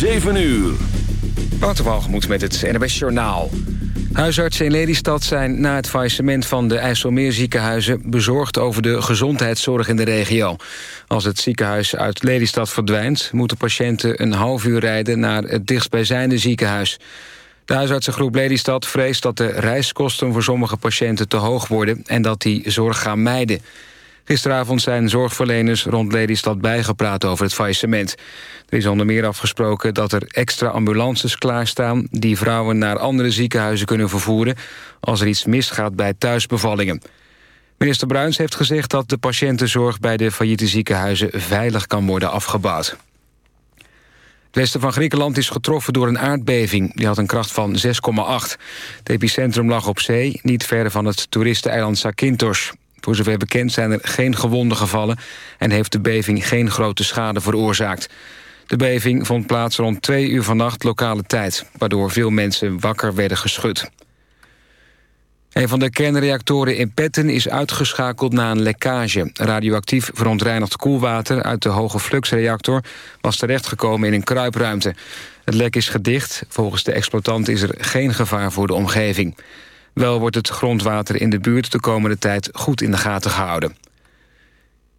7 uur. Waterwalgemoed met het NWS Journaal. Huisartsen in Lelystad zijn na het faillissement van de IJsselmeerziekenhuizen... bezorgd over de gezondheidszorg in de regio. Als het ziekenhuis uit Lelystad verdwijnt... moeten patiënten een half uur rijden naar het dichtstbijzijnde ziekenhuis. De huisartsengroep Lelystad vreest dat de reiskosten voor sommige patiënten te hoog worden... en dat die zorg gaan mijden. Gisteravond zijn zorgverleners rond Lelystad bijgepraat over het faillissement. Er is onder meer afgesproken dat er extra ambulances klaarstaan... die vrouwen naar andere ziekenhuizen kunnen vervoeren... als er iets misgaat bij thuisbevallingen. Minister Bruins heeft gezegd dat de patiëntenzorg... bij de failliete ziekenhuizen veilig kan worden afgebouwd. Het westen van Griekenland is getroffen door een aardbeving. Die had een kracht van 6,8. Het epicentrum lag op zee, niet ver van het toeristeneiland Zakynthos. Voor zover bekend zijn er geen gewonden gevallen... en heeft de beving geen grote schade veroorzaakt. De beving vond plaats rond twee uur vannacht lokale tijd... waardoor veel mensen wakker werden geschud. Een van de kernreactoren in Petten is uitgeschakeld na een lekkage. Radioactief verontreinigd koelwater uit de hoge fluxreactor... was terechtgekomen in een kruipruimte. Het lek is gedicht. Volgens de exploitant is er geen gevaar voor de omgeving. Wel wordt het grondwater in de buurt de komende tijd goed in de gaten gehouden.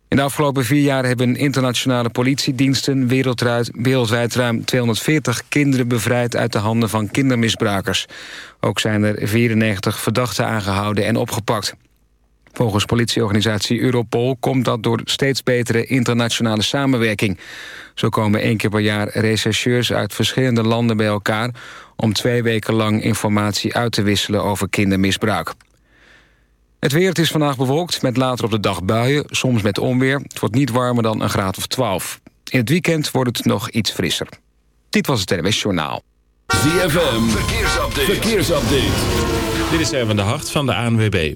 In de afgelopen vier jaar hebben internationale politiediensten wereldwijd ruim 240 kinderen bevrijd uit de handen van kindermisbruikers. Ook zijn er 94 verdachten aangehouden en opgepakt. Volgens politieorganisatie Europol komt dat door steeds betere internationale samenwerking. Zo komen één keer per jaar rechercheurs uit verschillende landen bij elkaar... om twee weken lang informatie uit te wisselen over kindermisbruik. Het weer het is vandaag bewolkt met later op de dag buien, soms met onweer. Het wordt niet warmer dan een graad of 12. In het weekend wordt het nog iets frisser. Dit was het NWS Journaal. ZFM, verkeersupdate. verkeersupdate. Dit is Erwin de Hart van de ANWB.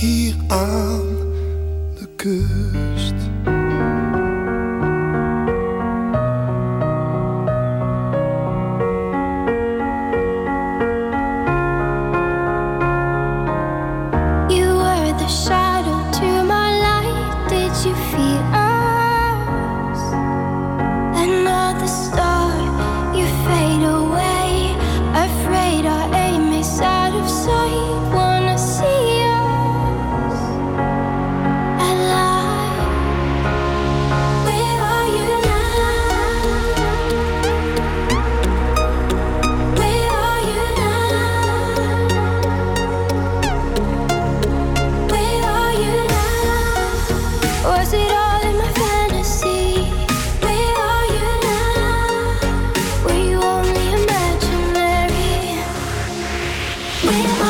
Hier aan de kust. We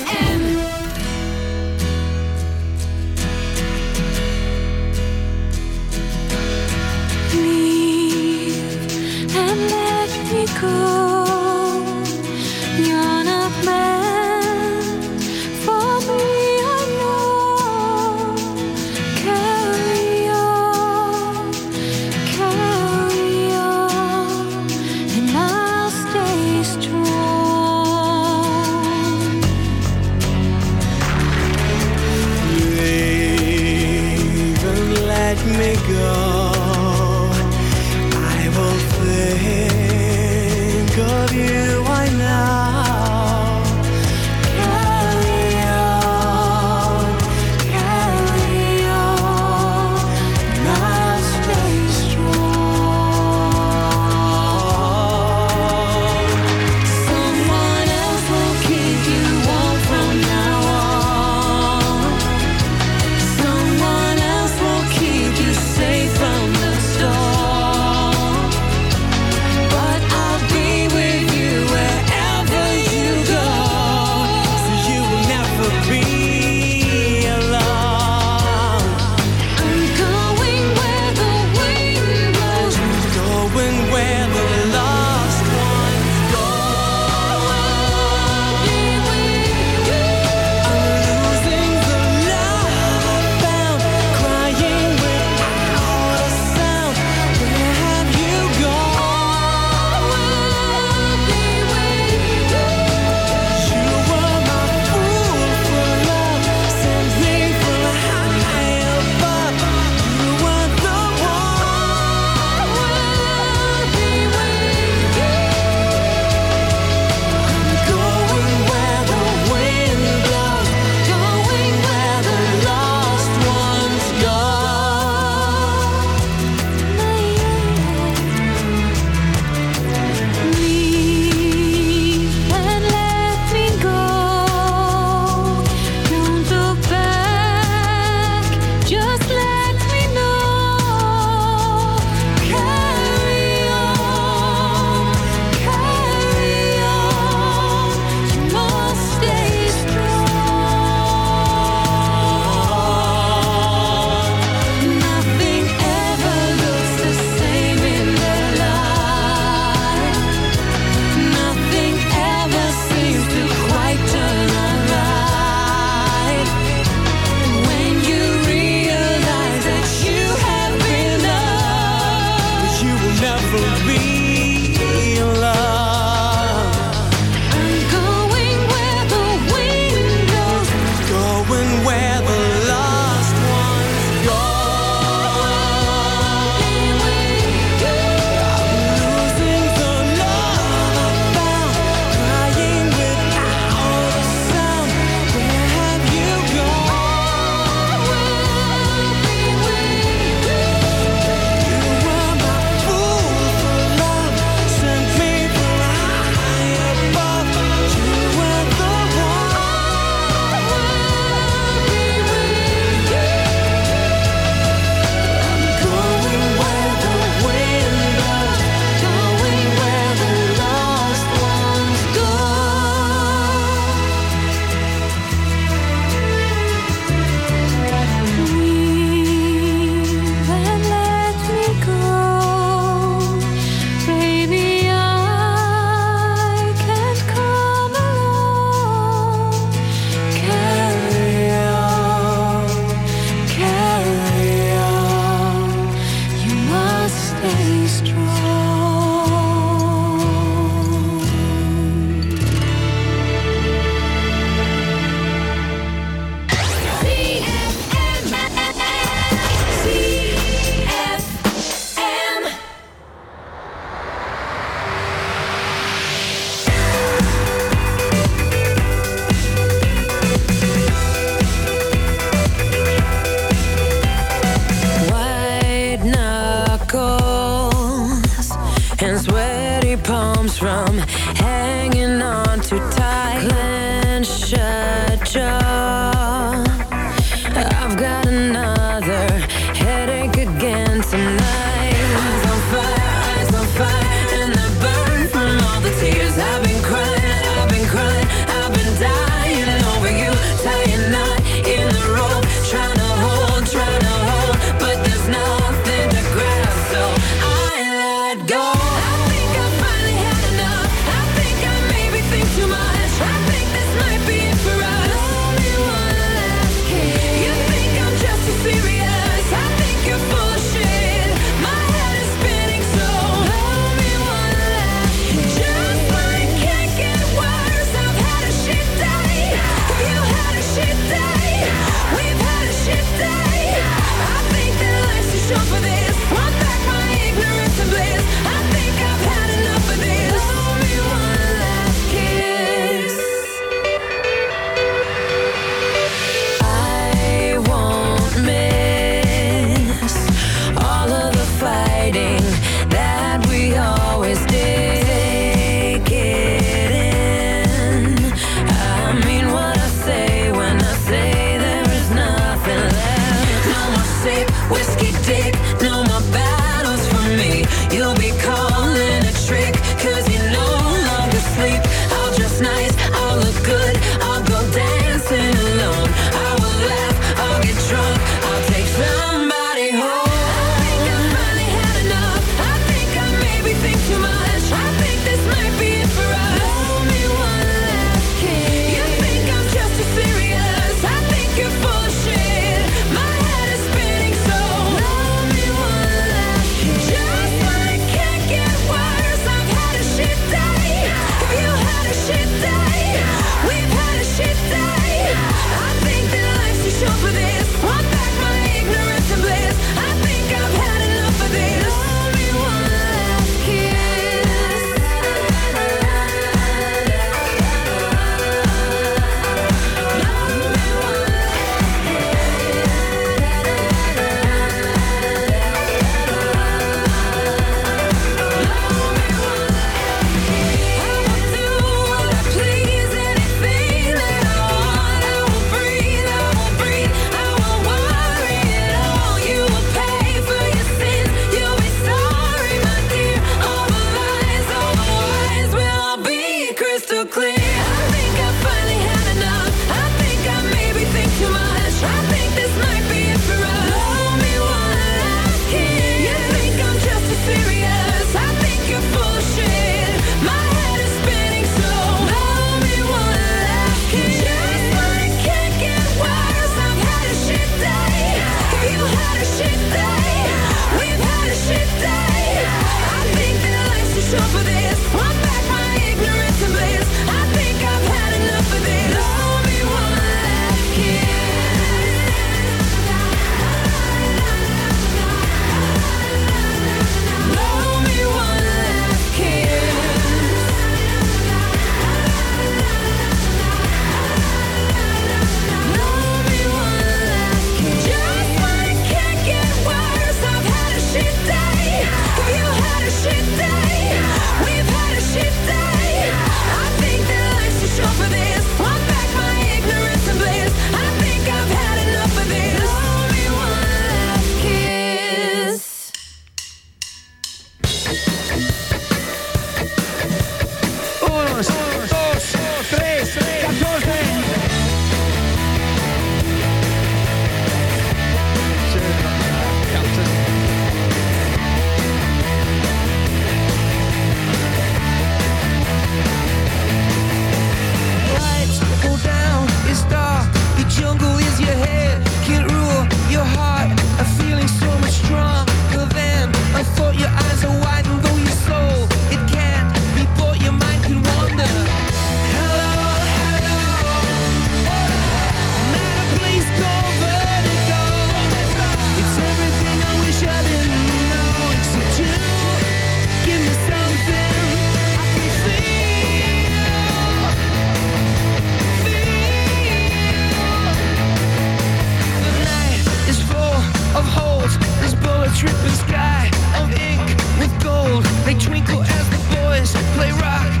tripping sky of ink with gold. They twinkle as the boys play rock.